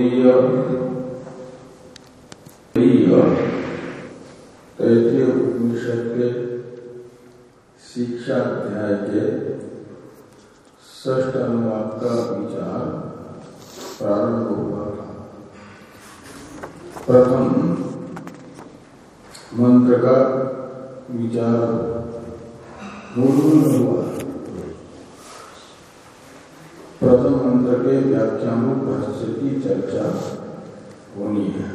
तैतरीय तैतरीय उपनिषद के शिक्षा अध्याय के ष्ट अनुवाद का विचार प्रारंभ हुआ था प्रथम मंत्र का विचार हुआ प्रथम मंत्र के व्याख्यानों भाष्य की चर्चा होनी है।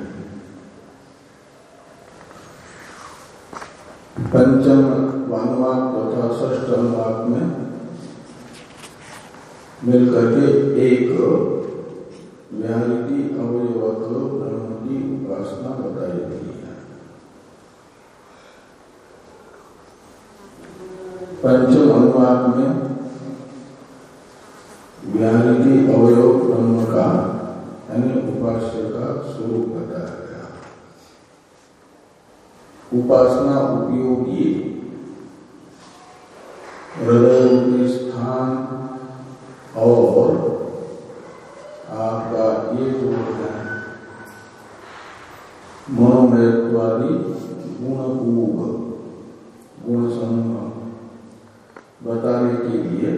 पंचम अनुवाद तथा ष्ठ अनुवाद में मिलकर के एक व्याहृति अवयवक ब्रह्म की उपासना बताई गई है। पंचम अनुवाद में व्याहृति अवयव ब्रह्म का यानी उपास्य का स्वरूप बताया। गया उपासना उपयोगी हृदय स्थान और आपका ये जो है, मनोमयत्वादी गुणकूब गुण समूह बताने के लिए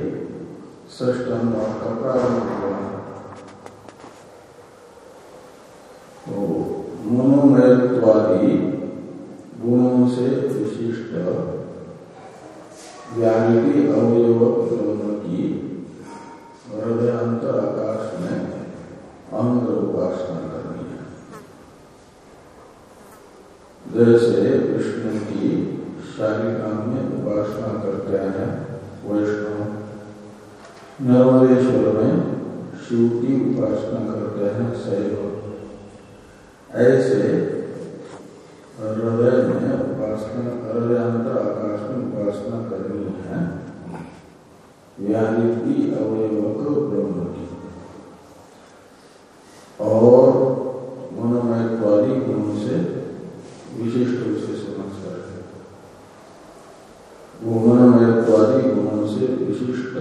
ष्ट का प्रारंभ हुआ तो गुणों से विशिष्ट व्याधि अवयव की हृदयांतर आकाश में अंग उपासना करनी है जैसे विष्णु की शारीरिका में उपासना करते हैं, वैष्णव नर्मदेश्वर में शिव की उपासना करते हैं शैव ऐसे हृदय में उपासना, हृदयांतर आकाश में उपासना करनी है व्याधि अवयवक ब्रह्म की और मनोमयत्वादी गुणों से विशिष्ट उसे समझ कर वो मनोमयत्वादी गुणों से विशिष्ट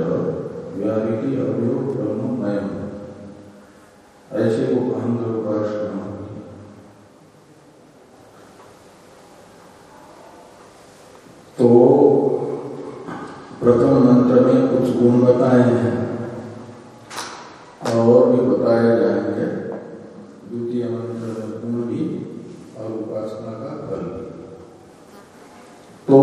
व्याधि अवयव ब्रह्ममय ऐसे वो अहंग उपासना होगी तो प्रथम मंत्र में कुछ गुण बताए हैं और भी बताए जाएँगे द्वितीय मंत्र में गुण भी और उपासना का फल तो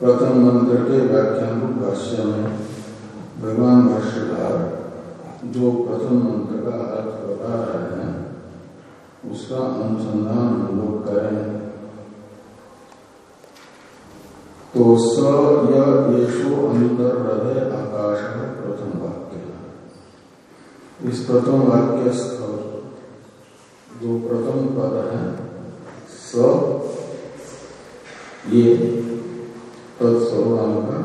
प्रथम मंत्र के व्याख्यान भाष्य में भगवान भाष्यकार जो प्रथम मंत्र का अर्थ बता रहे हैं उसका अनुसंधान हम लोग करें तो स येषु अंतर हृदय आकाश है प्रथम वाक्य इस प्रथम वाक्य जो प्रथम पद है स ये तत्सर्वाम का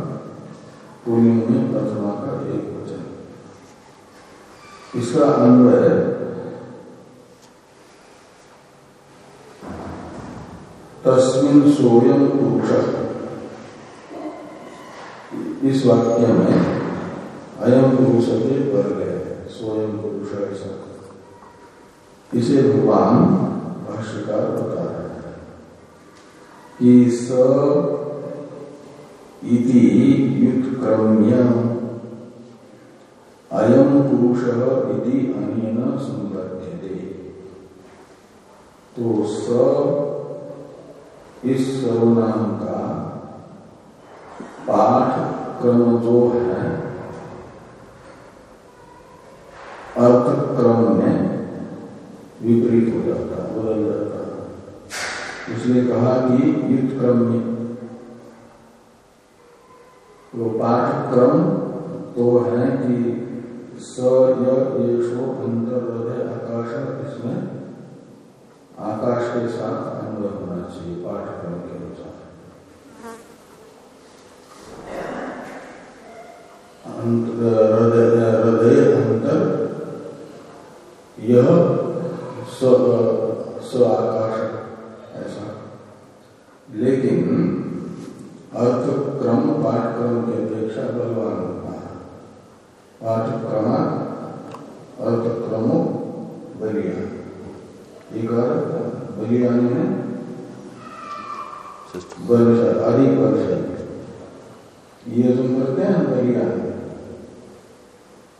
पुण्य में प्रथमा का एक वचन इसका अन्वय तस्मिन सोयम पुरुष इस वाक्य में अयम पुरुष के पर गए स्वयं पुरुष ऐसा इसे भगवान भाष्यकार बता रहे हैं कि स इति युत्क्रम्य अयम पुरुष इति अनेन संबध्यते तो स इस सर्वनाम का पाठ क्रम जो है। अर्थ क्रम में विपरीत हो जाता बदल जाता उसने कहा कि युद्ध क्रम में तो पाठक्रम तो है कि स येषो अंतर हृदय आकाश इसमें आकाश के साथ अन्वय होना चाहिए पाठक्रम के अनुसार। हृदय अंतर, यह अतिक्रमा अतिक्रमो बलियान बलियान में अधिक वर्ष ये करते हैं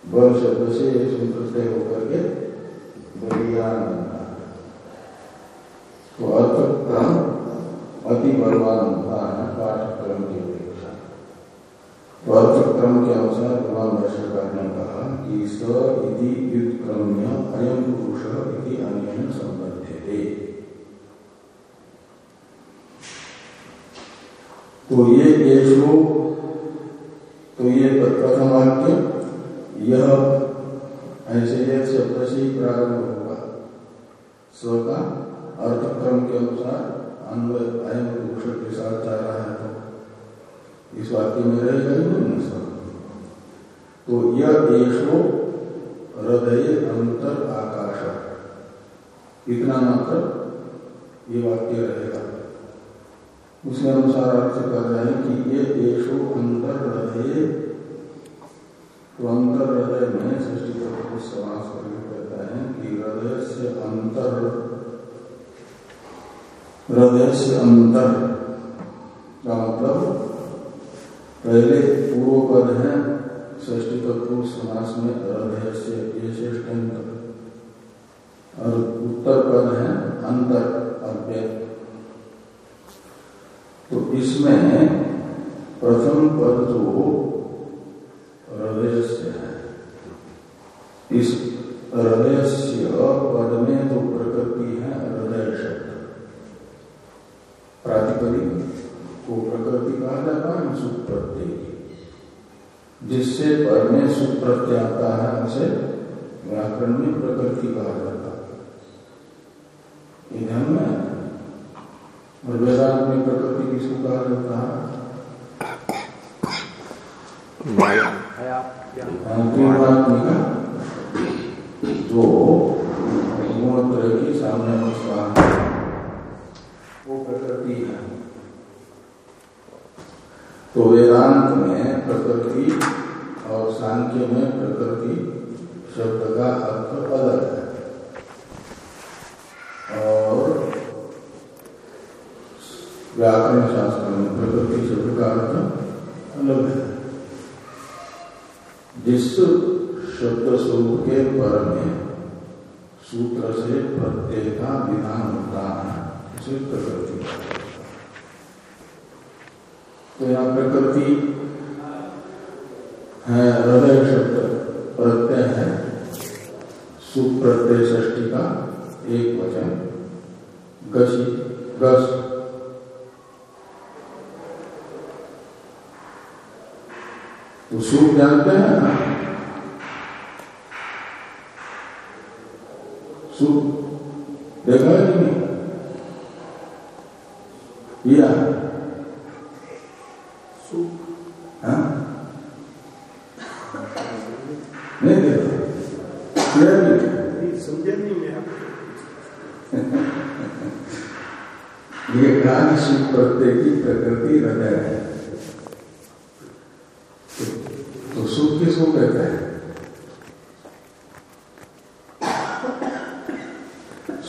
बल शब्द से तुम होकर के व्युत्क्रम्य अयम पुरुष तो ये केशो तो ये प्रथम वाक्य यह ऐसे शब्द से प्रारंभ होगा। स्व का अर्थक्रम के अनुसार अयम पुरुष के साथ जा रहा है तो इस वाक्य में देशो हृदय अंतर आकाश। इतना मात्र ये वाक्य रहेगा। उसके अनुसार अर्थ कर रहे हैं कि ये देशो अंतर हृदय तो अंतर हृदय में सृष्टि तत्व समास करके कहता है कि हृदय से अंतर, हृदय से अंतर का मतलब पहले पूर्व पद है ष्टी तत्व समास में अरभ्य और उत्तर पद है अंतर अव्यय तो इसमें प्रथम पद जो हृदय से है इस हृदय से पद में तो प्रकृति है हृदय शब्द प्रातिपदिक को प्रकृति कहा जाता है सुख प्रत्यय जिससे पर में सुख प्रत्यय आता है उसे व्याकरण में प्रकृति कहा जाता है ध्यान में और वेदांत में प्रकृति किसको कहा जाता है त्रिगुणात्मिका जो गुणत्रय की सामने वो प्रकृति है तो वेदांत में प्रकृति और सांख्य में प्रकृति शब्द का अर्थ अलग है और व्याकरण शास्त्र में प्रकृति शब्द का अर्थ अलग है जिस शब्द स्वरूप के पर में सूत्र से प्रत्यय का विधान होता है उसे प्रकृति तो यहाँ प्रकृति है, हृदय शब्द प्रत्यय है। सुप्रत्यय ष्टी का एक वचन। गसी गस तो सुख जानते हैं ना? सुख देखा है नहीं किया हाँ? नहीं देखा किया नहीं समझे नहीं मैं ये कहा सुख प्रत्यय की प्रकृति हृदय है तो सुख किसको कहते हैं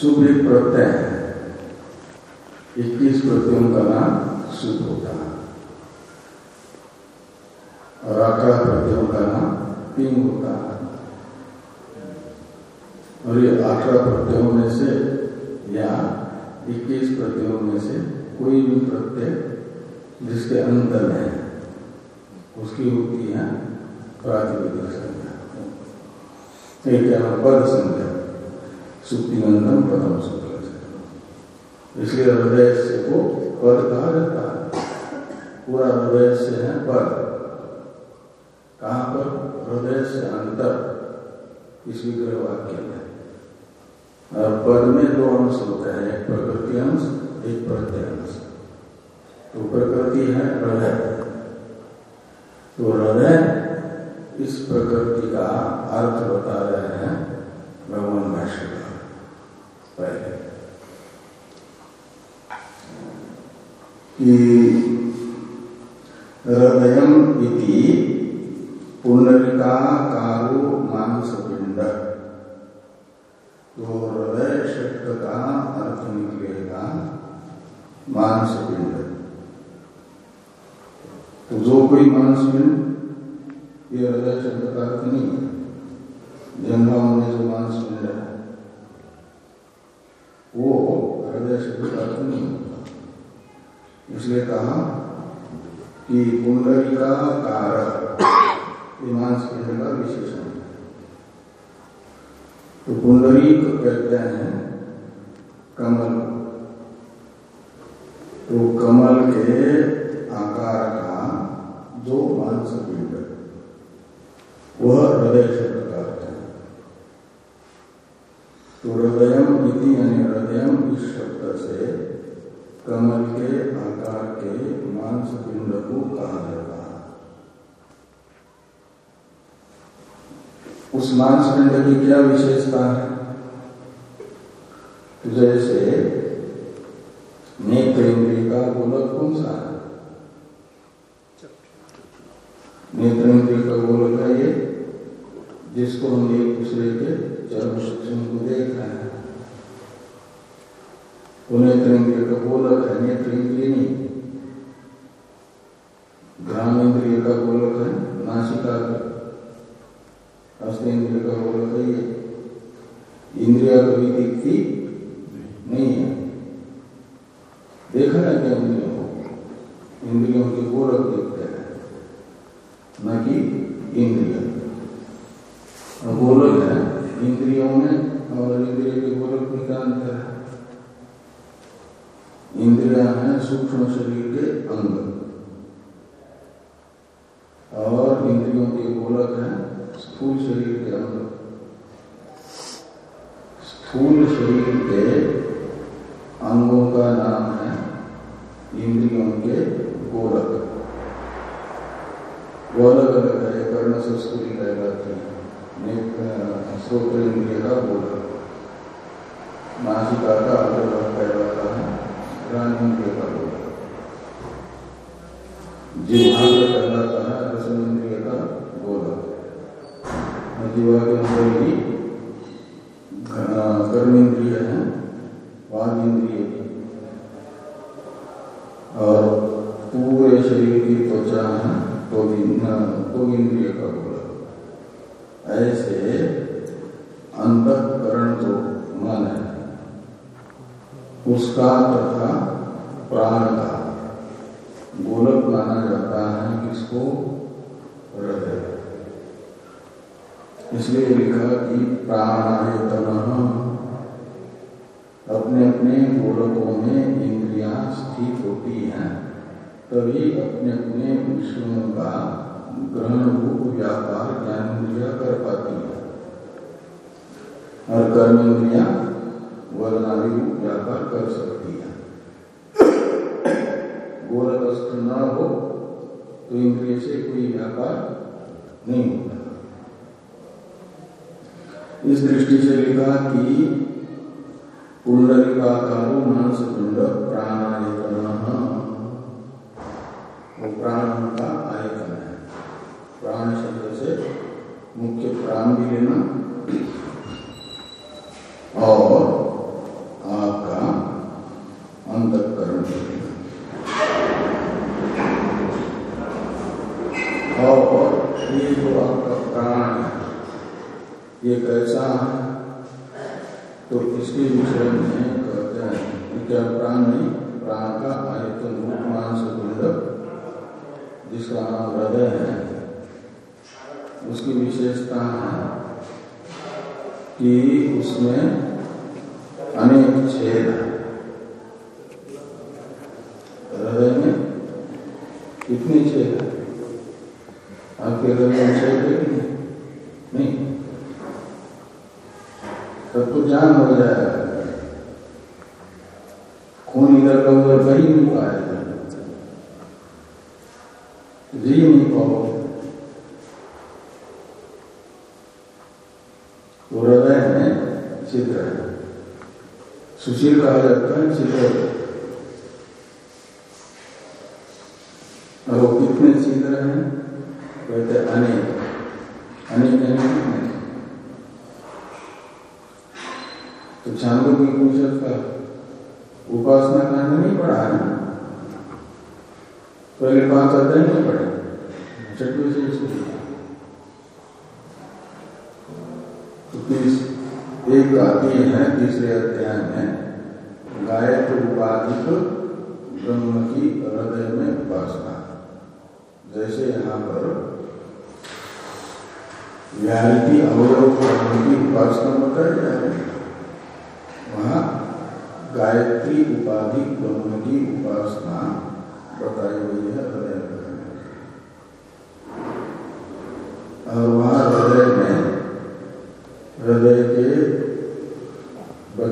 सुख एक प्रत्यय है इक्कीस प्रत्ययों का नाम सुख होता है और अठारह प्रत्ययों का नाम पिंग होता है और ये अठारह प्रत्ययों में से या इक्कीस प्रत्ययों में से कोई भी प्रत्यय जिसके अंतर है उसकी होती है प्रातिपदिक संज्ञा एक पद संज्ञा सुक्तिनंदन प्रथम शुक्ल इसलिए हृदय से को पद कहा जाता है पूरा हृदय से है पद कहाँ पर हृदय से अंतर इस विग्रह वाक्य में और पद में दो अंश होता है एक प्रकृति अंश एक प्रत्यय अंश तो प्रकृति है हृदय तो हृदय इस प्रकृति का अर्थ बता रहे हैं भगवान भाष्य पहले कि हृदय इति मानस पिंड तो हृदय शब्द का अर्थ निकलेगा मानस पिंड तो जो कोई मानस पिंड ये हृदय शब्द का अर्थ नहीं है। में जो मानस पिंड है, वो हृदय शब्द का अर्थ नहीं होता इसलिए कहा कि कुंडली का कारक मांस पिंड का विशेषण तो कुंडली कहते हैं कमल। तो कमल के आकार का जो मांस पिंड वह हृदय शब्द का अर्थ है। तो हृदय यानी हृदय इस शब्द से कमल के आकार के मांस पिंड को कहा जाता है। उस मांस पिंड की क्या विशेषता है? तो जैसे नेत्र इंद्रिय का गोलक कौन सा है? नेत्र इंद्रिय का गोलक है ये, जिसको हम एक दूसरे के चरम सूक्ष्म को देख रहे हैं। वो नेत्र इंद्रिय का गोलक है नेत्र इंद्रिय नहीं ग्राम इंद्रिय का गोलक है नासिका का हस्तेंद्रिय का गोलक है ये इंद्रिया कभी दिखती नहीं है देखा है क्या इंद्रियों को इंद्रियों के गोलक देखते हैं न कि इंद्रिय गोलक है इंद्रियों में और इंद्रिय के गोलक में क्या अंतर है इंद्रिया है, सूक्ष्म शरीर के अंग। और इंद्रियों के गोलक है, स्थूल शरीर के अंग। स्थूल शरीर के अंगों का नाम है इंद्रियों के गोलक। वो अलग है कर्ण से स्थूली कहलाते हैं श्रोत्र इंद्रिय का गोलक। नासिका का अलग कहलाता है। कहलाता है का के अंदर ही है और पूरे शरीर की त्वचा है तो तो इंद्रिय का गोलक ऐसे अंतकरण जो मन है। उसका तथा प्राण का गोलक माना जाता किसको हृदय इसलिए लिखा कि प्राणायतन अपने अपने गोलकों में इंद्रियाँ स्थित होती हैं। तभी अपने अपने विषयों का ग्रहण रूप, व्यापार ज्ञान इंद्रिया कर पाती है। और कर्म इंद्रिया वर्णादि रूप, व्यापार कर सकती है। गोलक न हो तो इंद्रिय से कोई व्यापार नहीं होता इस दृष्टि से लिखा कि पुंडलिकाकारो मानस पिंड प्राणायतन। वो प्राण का आयतन है। प्राण शब्द से मुख्य प्राण भी लेना और आपका अंतकरण भी लेना और ये जो आपका प्राण है ये कैसा है? तो इसके विषय में कहते हैं क्या प्राण नहीं? प्राण का आयतन रूप मांस पिंड जिसका नाम हृदय है, उसकी विशेषता है कि उसमें अनेक छेद है। हृदय में कितने छेद है आपके हृदय में छेद है कि नहीं तब तो ज्ञान हो जाएगा खून इधर का उधर बही नहीं पाएगा जी नहीं पाओगे तो हृदय में छिद्र है सुशील कहा जाता है और वो कितने छिद्र हैं कहते अनेक अनेक अनेक तो छांदो की उपनिषद का उपासना कांड नहीं पढ़ा है पहले पाँच अध्याय नहीं पढ़े छठवें से शुरू तो तीस एक आती है तीसरे अध्याय में गायत्री उपाधिक ब्रह्म की हृदय में उपासना जैसे यहाँ पर व्याहृति अवयव की उपासना बताया जा रहा है वहाँ गायत्री उपाधि ब्रह्म की उपासना बताई हुई है हृदय और वहाँ हृदय में हृदय के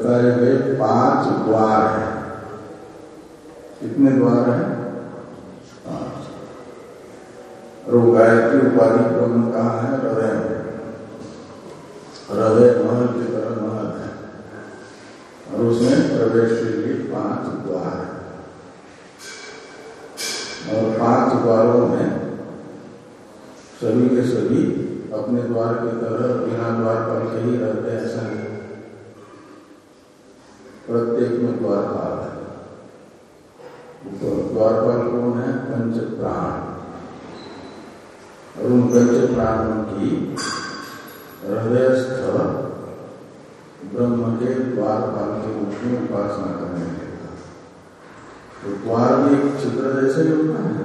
बताए गए पाँच द्वार है। कितने द्वार है? गायत्री उपाधि ब्रह्म कहा है? हृदय हृदय महल की तरह महल है। और उसमें प्रवेश के लिए पाँच द्वार है। और पाँच द्वारों में सभी के सभी अपने द्वार की तरह बिना द्वार पर ही रहते ऐसा नहीं। प्रत्येक में द्वारपाल है तो द्वारपाल कौन है पंच प्राण और उन पंच प्राणों की हृदयस्थ ब्रह्म के द्वारपाल के रूप में उपासना करने लगेगा तो द्वार भी एक चित्र जैसे ही होता है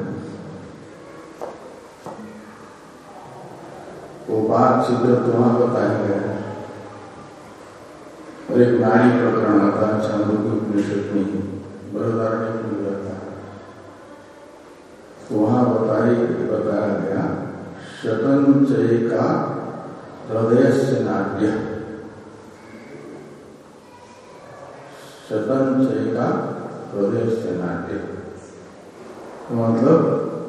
वो पाँच चित्र तो वहाँ बताए गए हैं और एक नारी प्रकरण आता है छांदो उपनिषद में बृहदारण्य में जाता। है तो वहाँ बताई, बताया गया, शतन चय का हृदय से नाट्य शतन चय का हृदय से नाट्य मतलब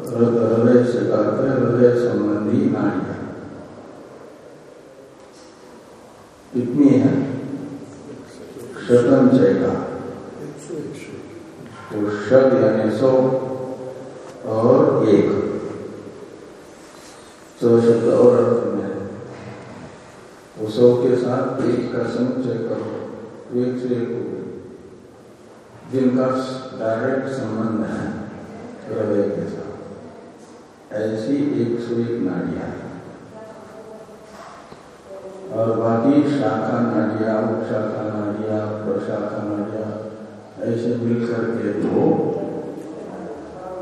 हृदय से कहते हृदय संबंधी कितनी शतन चयका तो शत यानी सौ और एक। सौ शब्द और अर्थ में। सौ के साथ एक का समुचय करो, एक से एक जिनका डायरेक्ट संबंध है, हृदय के साथ। ऐसी एक सौ एक नाड़ियाँ। और बाकी शाखा नाड़िया उपशाखा नाड़िया प्रशाखा नाड़िया ऐसे मिलकर के तो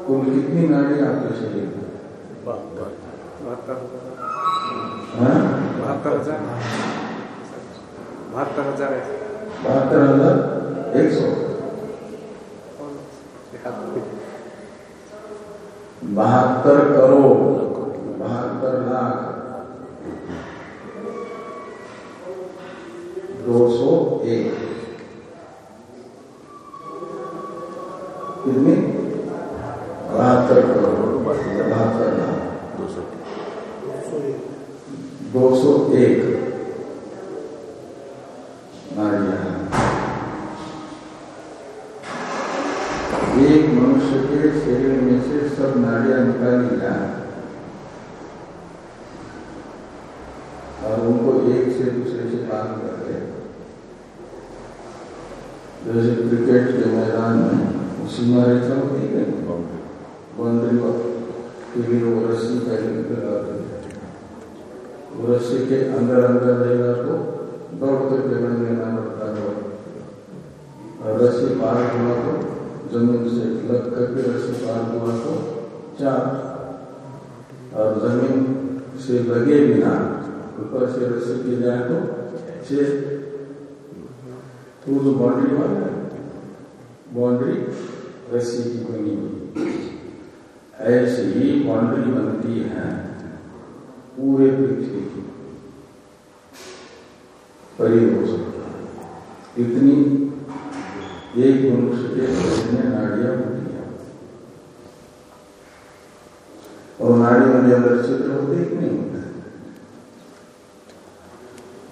कुल कितनी नाड़ियाँ आपके शरीर में? बहत्तर हज़ार। बहत्तर हज़ार बहत्तर हज़ार एक सौ। बहत्तर करोड़ बहत्तर लाख। दो सौ एक कितनी बहत्तर करोड़ बहत्तर लाख दो सौ एक नारियाँ एक मनुष्य के शरीर में से सब नाड़ियाँ निकाली जाए और उनको एक से दूसरे से बात करके जैसे क्रिकेट के मैदान में सीमा रेखा होती है बाउंड्री पर के लिए वो रस्सी पहले लगाते हैं वो रस्सी के अंदर अंदर रहेगा तो दौड़ करके रन लेना पड़ता है और रस्सी पार हुआ तो ज़मीन से लग करके रस्सी पार हुआ तो चार और ज़मीन से लगे बिना ऊपर से रस्सी की जाए तो छह तो जो बाउंड्री वाला है बाउंड्री रस्सी की बनी हुई ऐसी ही बाउंड्री बनती है पूरे पृथ्वी की परिदोष इतनी एक मनुष्य के शरीर में नाड़ियाँ होती है और नाड़ियों के अंदर चित्र होते कि नहीं होते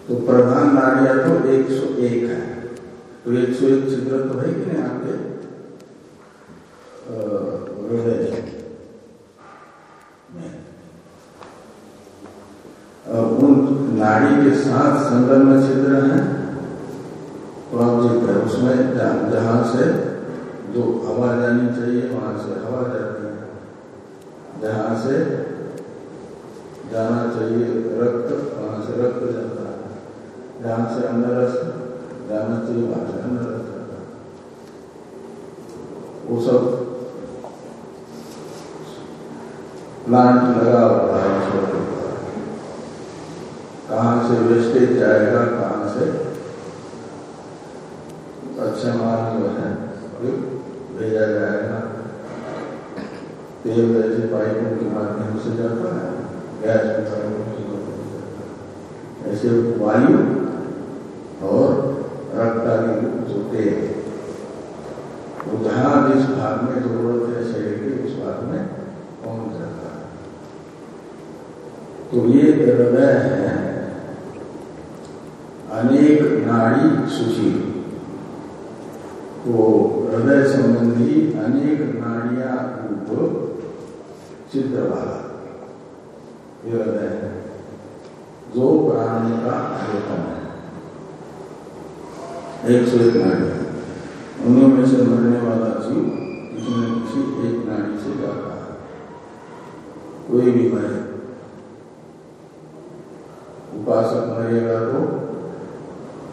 तो प्रधान नाड़ियाँ तो 101 है। तो 101 छिद्र तो है कि नहीं आपके? हृदय उन नाड़ी के साथ संलग्न छिद्र हैं। प्रोजेक्ट है, उसमें जहाँ से जो हवा जानी चाहिए, वहाँ से हवा जाती है। जहाँ से जाना चाहिए रक्त से से अंदर जाना चाहिए, वहाँ से अंदर वो सब प्लांट लगा हुआ है कहाँ से वेस्टेज जाएगा, कहाँ से? अच्छा माल जो है भेजा जाएगा। तेल जैसे पाइपों के माध्यम से जाता है, गैस के पाइपों से ऐसे वायु और रक्त आदि जो तेल वो जहाँ जिस भाग में ज़रूरत है शरीर की उस भाग में पहुँच जाता है तो ये हृदय है। अनेक नाड़ी सूची तो हृदय संबंधी अनेक नाड़िया रूप चित्र वाला हृदय है। जो प्राणी का आयोजन है। एक सौ एक नाड़ी उन्हीं में से मरने वाला जीव किसी न किसी एक नाड़ी से जाता है कोई भी मरे उपासक मरेगा तो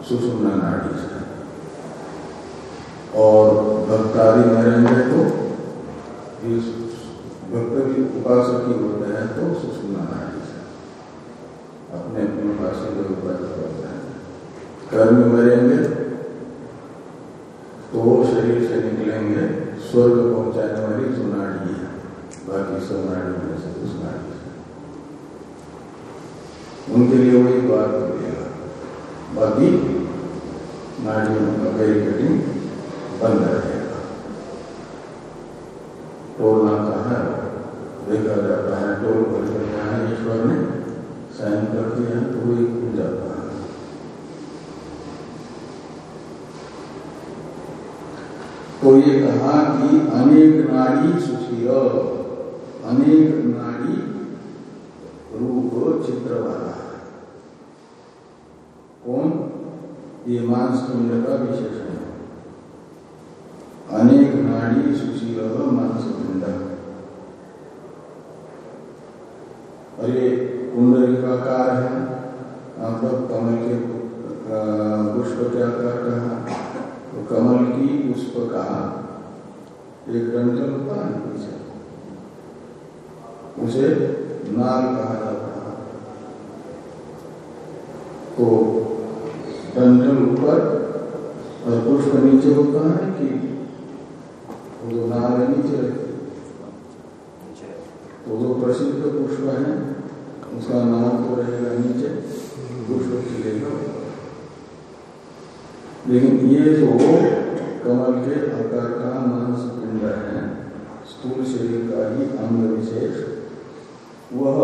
सुषुम्ना नाड़ी से और भक्तादि मरेंगे तो भक्त भी उपासक ही होते हैं तो सुषुम्ना नाड़ी से अपने अपने उपासक के उपासक होते हैं कर्म मरेंगे तो शरीर से निकलेंगे स्वर्ग पहुँचाने वाली जो नाड़ी है बाकी सब नाड़ी में से उस नाड़ी से उनके लिए वही द्वार मिलेगा बाकी नाड़ियों का वेरी कटिंग बंद रहेगा टोल नाका है देखा जाता है टोल पर है ईश्वर ने साइन कर दिया तो वही खुल जाता है तो ये कहा कि अनेक नारी सुशील अनेक नारी रूप चित्र वाला है। कौन? ये मानस कुंड का विशेषण है अनेक नाड़ी सुशील मांस पिंड और ये कुंडलिकाकार है मतलब कमल के पुष्प के आकार का तो कमल की पुष्प का एक डंठल होता है पीछे उसे नाल कहा जाता है तो डंठल ऊपर और पुष्प नीचे होता है कि वो जो नाल है नीचे रहती है तो जो प्रसिद्ध पुष्प है उसका नाम तो रहेगा नीचे पुष्प खिलेगा लेकिन ये जो कमल के आकार का मांस पिंड है स्थूल शरीर का ही अंग विशेष वह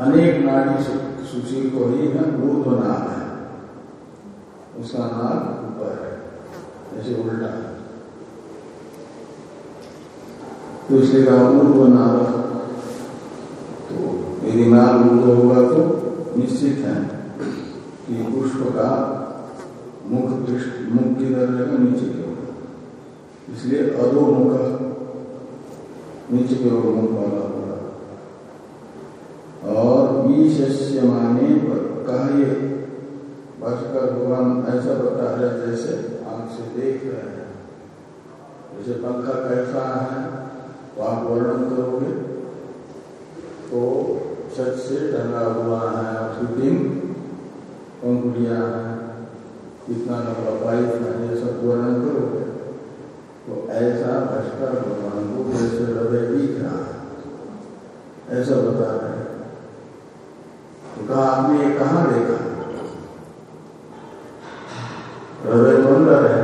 अनेक नाड़ी सुशील को ही है ऊर्ध नाम है उसका नाम ऊपर है जैसे उल्टा है तो इसलिए कहा ऊर्व नाम तो ऊर्ध होगा तो निश्चित है कि पुष्प का मुख मुख की रहेगा नीचे की ओर इसलिए अधोमुख नीचे की ओर मुख वाला होगा और विशेष्य माने कहा ये भास्कर भगवान ऐसा बता रहे जैसे आँख से देख रहे हैं। जैसे पंखा कैसा है तो आप वर्णन करोगे तो छत से टंगा हुआ है फिटिंग पंखुड़िया है कितना लंबा पाइप है, ये सब वर्णन करोगे तो ऐसा भास्कर भगवान को जैसे हृदय दिख रहा है? ऐसा बता रहे तो कहा, आपने ये कहा देखा? हृदय तो अंदर है।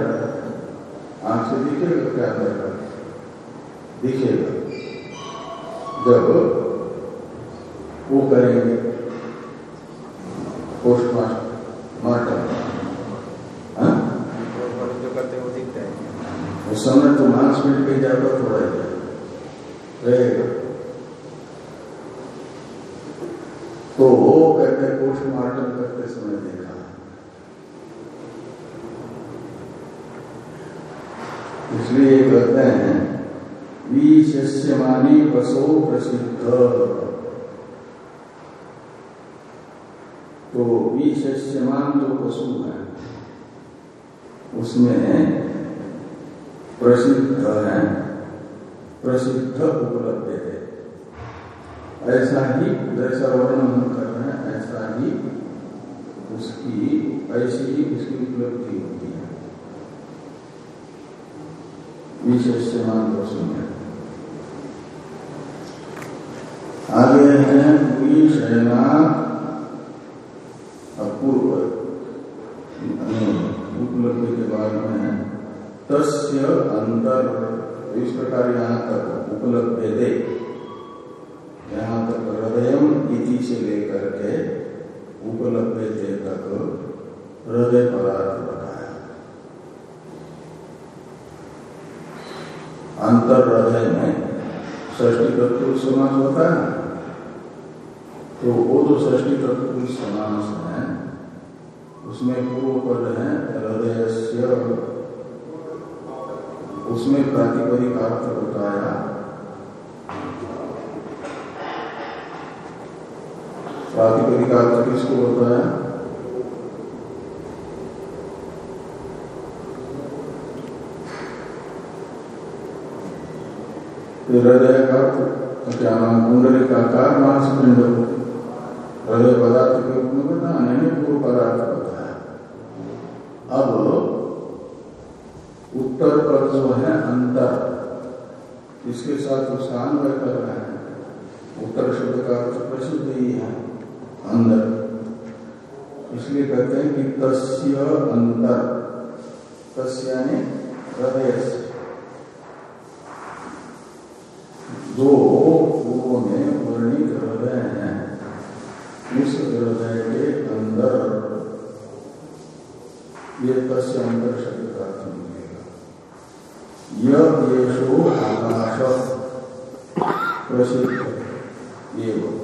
आँख से दिखेगा क्या? अंदर का दिखेगा। जब वो करेंगे। पोस्टमार्टम हाँ? उस समय तो मांस मिल के ज़्यादा थोड़ा रहेगा। तो वो कहते पोस्टमार्टम करते समय देखा। इसलिए कहते हैं शिष्य मानी बसो प्रसिद्ध। तो विशस्यमान जो पशु है। उसमें प्रसिद्ध है, प्रसिद्ध उपलब्ध है। ऐसा ही जैसा वर्णन हम कर रहे हैं, ऐसा ही उसकी, ऐसी ही उसकी उपलब्धि होती है। विशेष्यमान पशु में आगे है पूरी शयना अपूर्व उपलब्धि के बाद में तस्य अंतर, इस प्रकार यहाँ तक उपलब्ध दे यहाँ तक हृदय इति से लेकर के उपलब्ध दे तक हृदय पदार्थ बताया। अंतर हृदय में ष्टी तत्व समास होता है। तो वो जो ष्टी तत्व समास है, उसमें पूर्व पद है हृदय उसमें प्रातिपदिक अर्थ बताया प्रातिपदिक अर्थ किसको बताया हृदय का क्या नाम कुंडली का कार मांस पिंड हृदय पदार्थ के रूप में बताया पूर्व पदार्थ बताया अब जो है अंतर इसके साथ उसका अन्वय कर रहे हैं, उत्तर शब्द का अर्थ प्रसिद्ध ही है, अंदर। इसलिए कहते हैं कि तस्य अंतर तस्य यानी हृदय जो पूर्व में वर्णित हृदय है उस हृदय के अंदर। ये तस्य अंतर शब्द का अर्थ यह येषो आकाश प्रसिद्ध एवं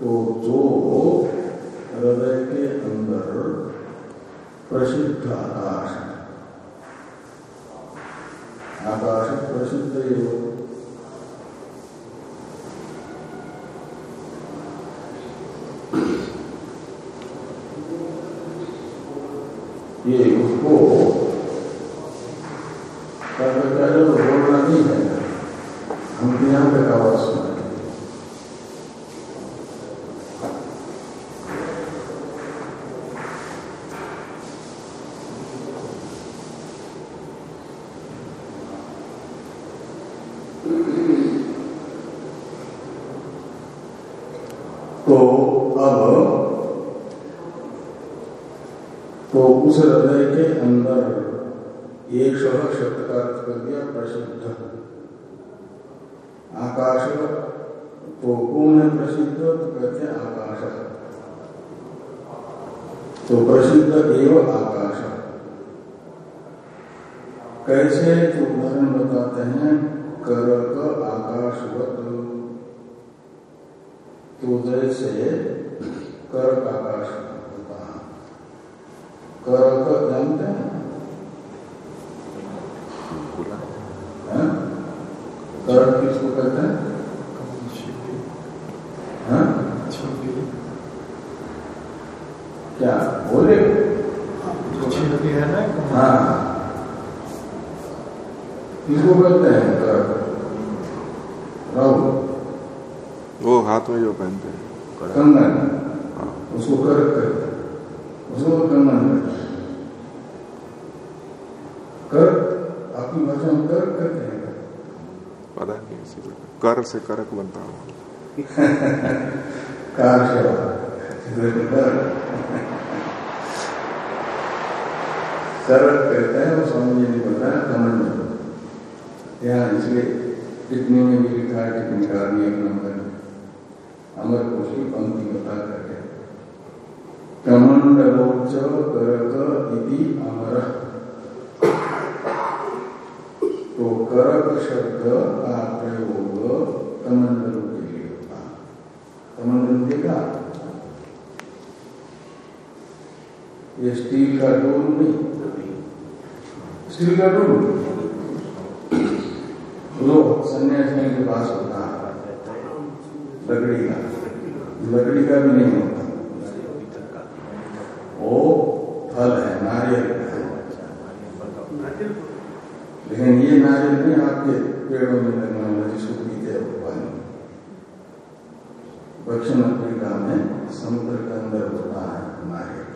तो जो हृदय के अंदर प्रसिद्ध आकाश आकाश प्रसिद्ध ये उसको बोलना नहीं है। हम यहाँ तक आवाज़ सुना तो अब तो उस हृदय के अंदर एक शब्द शब्द का अर्थ कर दिया प्रसिद्ध। आकाश तो कौन है प्रसिद्ध तो कहते हैं आकाश। तो प्रसिद्ध एवं आकाश। कैसे? तो उदाहरण बताते हैं करक आकाशवत तो जैसे करक आकाश होता है करक जानते हैं करक किसको कहते हैं क्या बोले हाँ किसको कहते हैं करक राहुल वो हाथ में जो पहनते हैं कंगन उसको करक कहते हैं उसको कंगन कहते हैं कर आपकी भाषा में करक कहते हैं पता नहीं इसी प्रकार कर से करक बनता हो। सरल कहते हैं, वो स्वामी जी ने बताया कमंड यहाँ इसलिए टिप्पणी में भी लिखा है टिप्पणी कार एक नंबर में अमर कुछ पंक्ति बता करके कमंडलोच करक इति अमर। तो करक शब्द का प्रयोग के लिए ये स्टील का डोल नहीं। स्टील का डोल जो सन्यासियों के पास होता लकड़ी का। लकड़ी का भी नहीं होता। वो फल है, नारियल है। लेकिन ये नारियल नहीं आपके पेड़ों में लगने वाला जिसको पीते हैं पानी दक्षिण अफ्रीका में समुद्र के अंदर होता है नारियल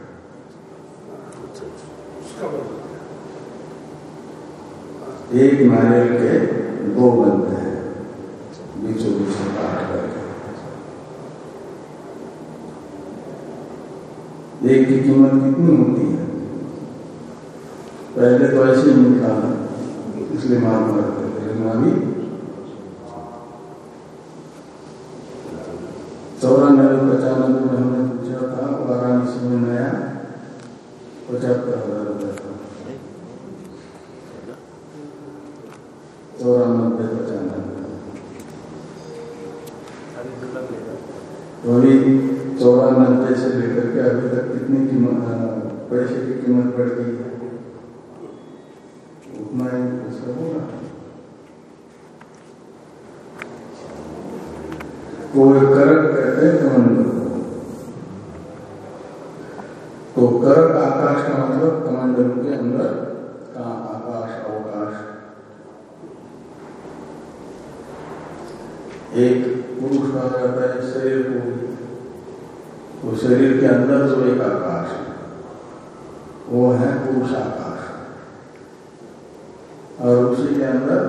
एक नारियल के दो बनते हैं बीचों बीच काट करके एक की कीमत कितनी होती है पहले तो ऐसे ही मीठा इसलिए मालूम करते थे अभी चौरानबे पचानबे में हमने पूछा था वाराणसी में नया पचहत्तर हज़ार रुपये था चौरानबे पचानबे तो अभी चौरानबे से लेकर के अभी तक कितनी कीमत पैसे की कीमत बढ़ गई है उतना ही पैसा होगा कोई करक कहते हैं कमंडल तो करक आकाश का मतलब कमंडल के अंदर का आकाश, अवकाश। एक पुरुष कहा जाता है शरीर को। तो शरीर के अंदर जो एक आकाश है, वो है पुरुष आकाश। और उसी के अंदर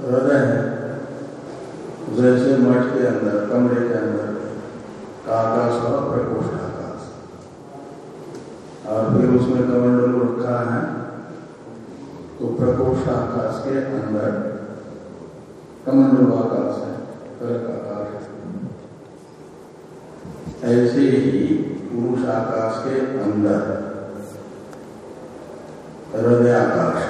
हृदय जैसे मठ के अंदर, कमरे के अंदर, आकाश हुआ प्रकोष्ठ आकाश। और फिर उसमें कमंडल रखा है तो प्रकोष्ठ आकाश के अंदर कमंडल आकाश है ऐसे ही पुरुष आकाश के अंदर, हृदय आकाश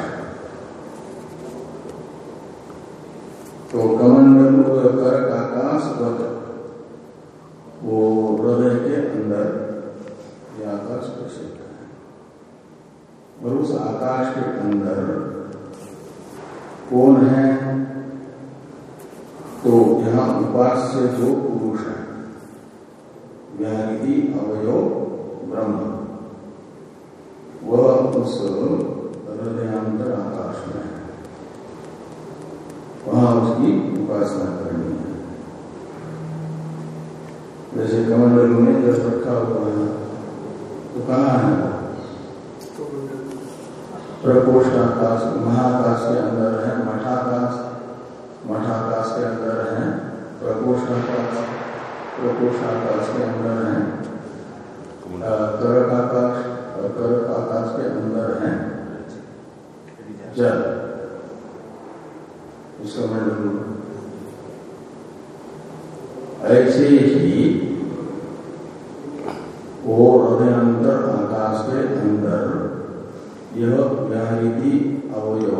तो कमंडल कर्क आकाश वो हृदय के अंदर ये आकाश प्रसिद्ध है और उस आकाश के अंदर कौन है तो यहाँ उपास्य जो पुरुष है ज्ञानिधि अवयव ब्रह्म वह उस हृदयांतर आकाश में है वहाँ उसकी उपासना करनी है जैसे कमंडल में जब रखा हुआ है तो कहाँ है प्रकोष्ठ आकाश महाकाश के अंदर है मठाकाश मठाकाश के अंदर है प्रकोष्ठ आकाश प्रकोष्ठ आकाश के अंदर है करक आकाश और करक आकाश के अंदर है जल उसका मंडल ऐसे ही वो हृदयांतर आकाश के अंदर यह व्याहृति अवयव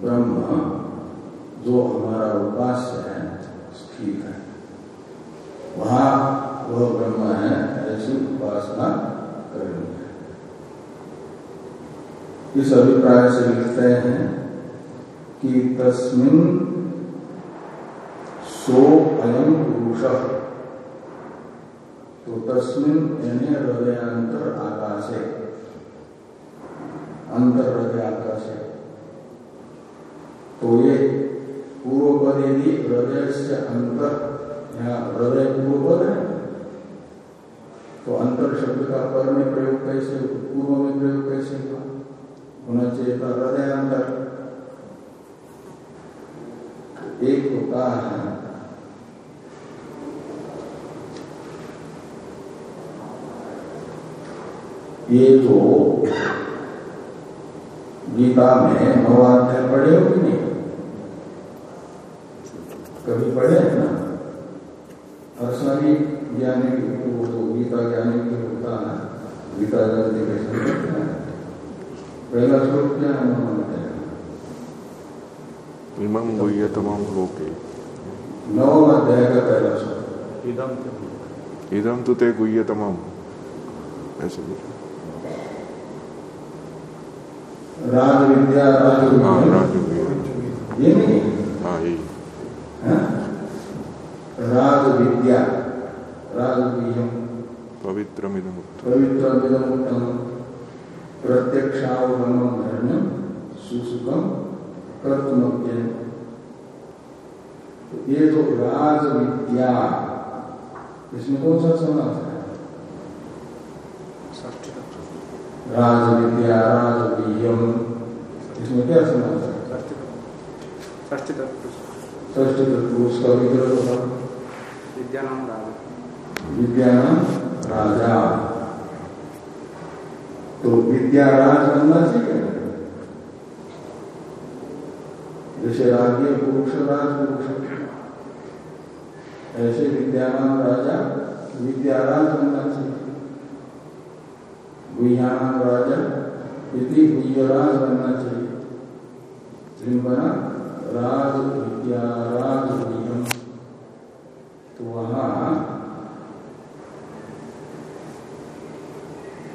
ब्रह्म जो हमारा उपास्य है स्थित है। वहाँ वह ब्रह्म है, ऐसी उपासना करनी है। इस अभिप्राय से लिखते हैं कि तस्मिन सो अयम पुरुष। तो तस्मिन यानी हृदयांतर आकाशे। अंतर हृदय आकाशे तो ये पूर्व पद यदि हृदय से अंतर यहाँ हृदय पूर्व पद है तो अंतर शब्द का पर में प्रयोग कैसे हो? पूर्व में प्रयोग कैसे हुआ? होना चाहिए था हृदय अंतर एक होता है। ये तो गीता में नवाध्याय पढ़े हो कि नहीं? कभी पढ़े हैं ना? सारी ज्ञानी जो गीता ज्ञानी की कैसे करते हैं। पहला श्लोक क्या है नवाध्याय इमं गुह्यतमं लोके। नवम अध्याय का पहला श्लोक। इदम इदम तो ते गुह्यतमम ऐसे कुछ राज विद्या राज हाँ विद्या ये नहीं? हाँ यही हाँ? राग विद्या पवित्र मिदम पवित्र विदमुक्तम सुसुखम कर्तमज्ञ तो ये जो राज विद्या इसमें कौन सा समास है? राज विद्या राज बीजम इसमें क्या समास है? ष्टी विग्रह विद्यानाम राजा विद्यानाम राजा। तो विद्या राज बनना चाहिए जैसे राज्य पुरुष राज पुरुष ऐसे विद्यानाम राजा, विद्याराज बनना चाहिए गुह्यानाम राजा, इति गुह्यराज बनना चाहिए बना राज विद्या, राज तो वहाँ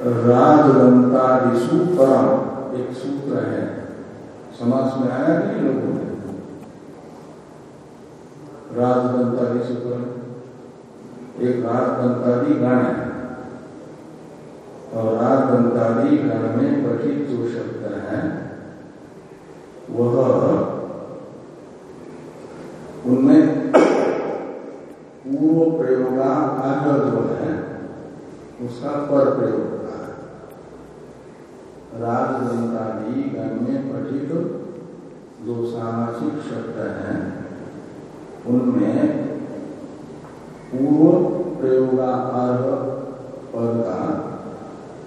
राजदंतादिशु परम एक सूत्र है। समाज में आया कि लोगों में राजदंतादिशु परम एक राजदंतादि गण है। और राजदंतादि गण में पठित जो शब्द है, वह उनमें पूर्व प्रयोग प्रयोगा जो है, उसका पर प्रयोग। राजदंतादि गण में पठित जो सामाजिक शब्द हैं, उनमें पूर्व प्रयोगार्ह पद का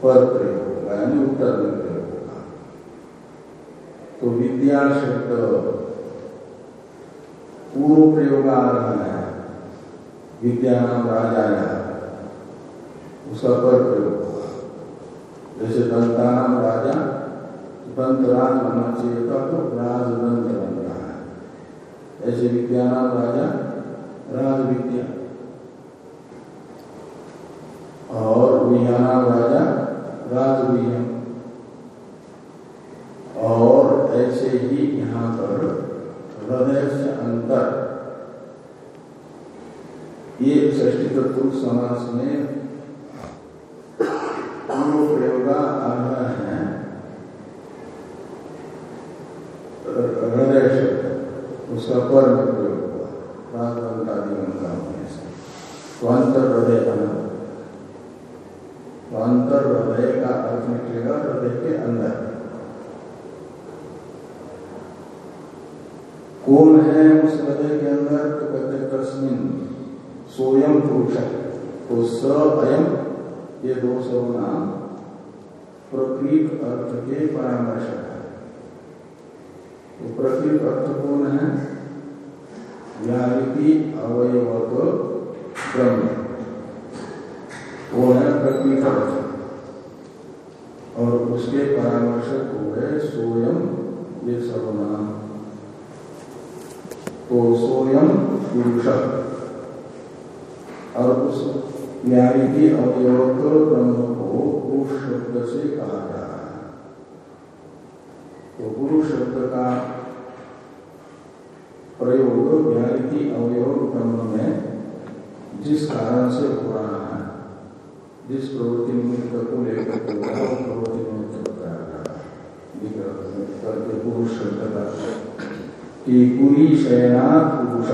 पर प्रयोग होगा, यानी उत्तर में प्रयोग होगा। तो विद्या शब्द पूर्व प्रयोगार्ह है, विद्या नाम राजा उसका पर प्रयोग जैसे दंता नाम राजा दंत राज बनना चाहिए था तो राज। दंत बन रहा है ऐसे विद्या नाम राजा राज विद्या और विहाना राजा राज विहम और ऐसे ही यहाँ पर हृदय से अंतर, ये ष्टी तत्व समास में पूर्व प्रयोगा आग्रह है हृदय शब्द उसका पर में प्रयोग हुआ राजवंतादि गंगा होने से तो अंतर हृदय बना तो अंतर हृदय का अर्थ निकलेगा हृदय के अंदर कौन है उस हृदय के अंदर तो कहते तस्मिन। सोयम पुरुष तो स अयम ये दो सर्वनाम प्रकृत अर्थ के परामर्शक है। तो प्रकृत अर्थ कौन है? व्याहृति अवयवत ब्रह्म। वो है प्रकृत अर्थ। और उसके परामर्शक हुए सोयम ये सर्वनाम तो सोयम पुरुष और उस न्यायिकी अवयवत्व ब्रह्म को पुरुष शब्द से कहा जा रहा है। तो पुरुष शब्द का प्रयोग न्यायिकी अवयव ब्रह्म में जिस कारण से हो रहा है, जिस प्रवृत्ति निमित्त को लेकर हो रहा है वो प्रवृत्ति निमित्त बताया जा रहा है? करके पुरुष शब्द का कि। पूरी शयना पुरुष।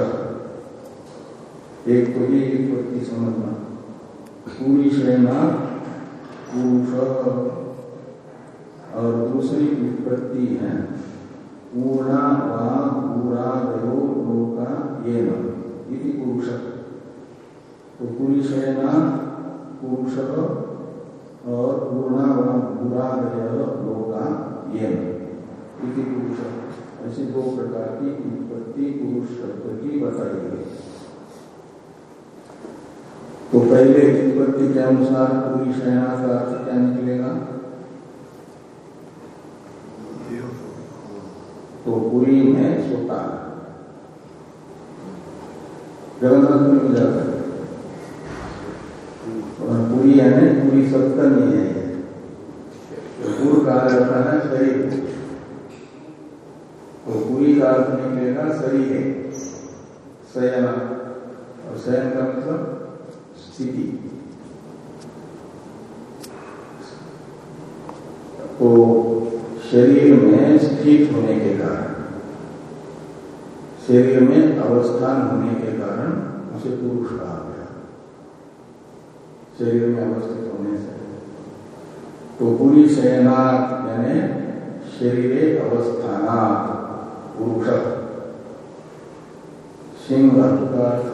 एक तो ये उत्पत्ति समझना। पूरी शयना पुरुष। और दूसरी उत्पत्ति है, पूर्णा वा पूरा दयो लोका ये इति पुरुष। तो पूरी शयना पुरुष और पूर्णा वा पूरा दय लोका ये इति पुरुष। ऐसी दो प्रकार की उत्पत्ति पुरुष शब्द की बताई गई तो पहले उत्पत्ति के अनुसार पूरी शयना का अर्थ क्या निकलेगा? तो पूरी में सोता जगन्नाथ में मिल जाता है। पूरी यानी पूरी सप्तमी है। तो पूर्व कहा जाता है, शरीर। तो का अर्थ निकलेगा सही है। शयन और शयन का मतलब स्थिति। तो शरीर में स्थित होने के कारण, शरीर में अवस्थान होने के कारण उसे पुरुष कहा गया। शरीर में अवस्थित होने से। तो पूरी शयनात् यानी शरीर अवस्थानात्। पुरुष। सिंह का अर्थ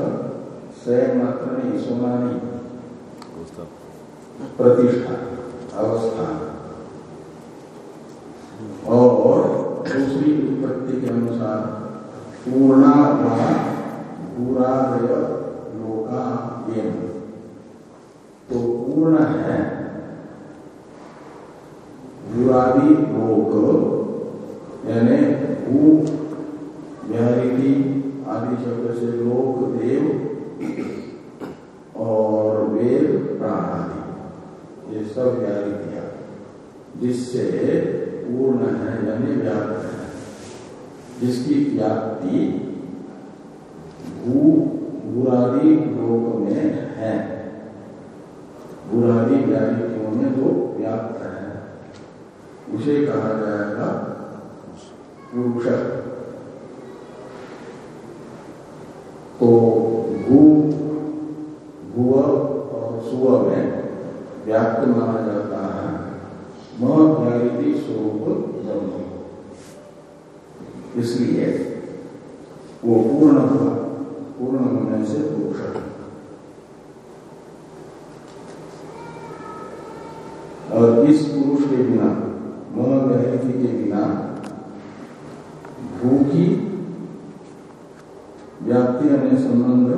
शयन मात्र प्रतिष्ठा अवस्थान और दूसरी उत्पत्ति के अनुसार पूर्णा पूरादय लोका तो पूर्ण है बुरादि लोक, यानी भू व्याहृति आदि शब्द से लोक, देव और वेद, प्राण आदि। ये सब व्याहृतियाँ जिससे पूर्ण है, यानी व्याप्त है। जिसकी व्याप्ति भू बुरादि लोक में है। बुरादि व्याधियों में जो व्याप्त है, उसे कहा जाएगा पुरुष। तो भू, भुव और सुव में व्याप्त माना जाता है। महत्यारिति स्वरूप जन्म इसलिए वो पूर्ण हुआ पूर्ण होने से पुरुष है और इस पुरुष के बिना मनोव्याहृति के बिना भू की व्याप्ति यानी संबंध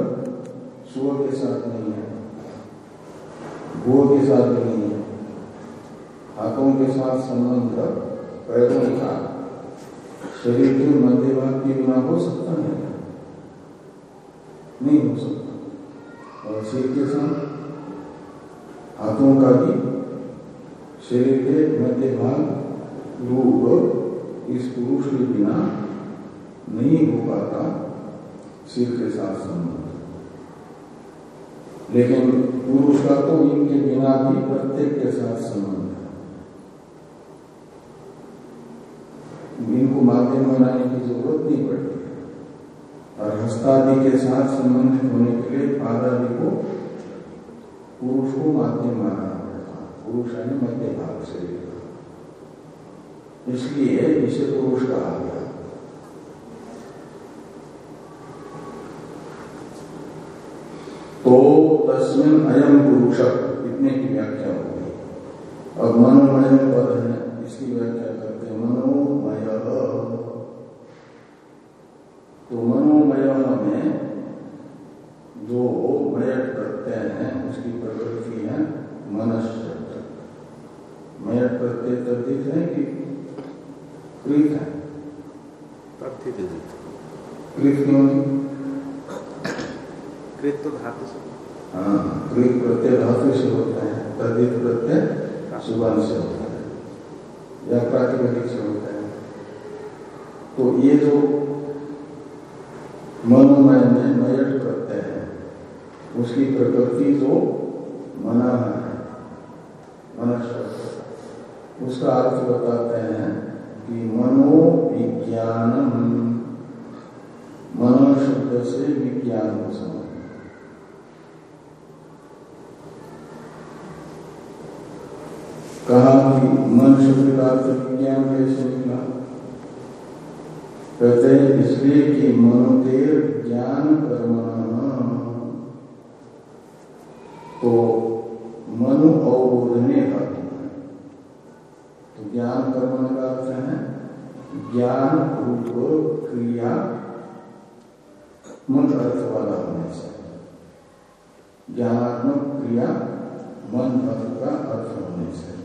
सुव के साथ नहीं है भू के साथ भी नहीं है हाथों साथ संबंध पैरों का। शरीर के मध्य भाग के बिना हो सकता है? नहीं हो सकता। और सिर के साथ हाथों का भी शरीर के मध्य भाग रूप इस पुरुष के बिना नहीं हो पाता सिर के साथ संबंध। लेकिन पुरुष का तो इनके बिना भी प्रत्येक के साथ संबंध है इनको माध्यम बनाने की ज़रूरत नहीं पड़ती। और हस्तादि के साथ संबंधित होने के लिए पादादि को पुरुष को माध्यम माना पड़ता पुरुष यानी मध्य भाग से इसलिए इसे पुरुष कहा गया तो तस्मिन अयम पुरुष, इतने की व्याख्या होगी अब मनोमय पद है, इसकी व्याख्या करते मनोमय तो मनोमय में जो मय प्रत्यय है उसकी प्रकृति है मनश्चत्र मय प्रत्यय तद्धित है कि कृत है। कृत क्यों कृत तो धातु से। हाँ कृत प्रत्यय धातु से होता है तद्धित प्रत्यय सुबह से होता है या प्रातिपदिक से होता है। तो ये जो मनोमय में मयट प्रत्यय है उसकी प्रकृति जो मना है मनस्वत उसका अर्थ बताते हैं कि मनोविज्ञानम मनो शब्द से विज्ञान को समझ कहा कि मन शब्द का अर्थ विज्ञान कैसे निकला कहते हैं, इसलिए कि मनोदेर ज्ञान कर्म तो मनु अवबोधने का तो का अर्थ है ज्ञान रूप क्रिया मन अर्थ वाला होने से ज्ञानात्मक क्रिया मन अर्थ का अर्थ होने से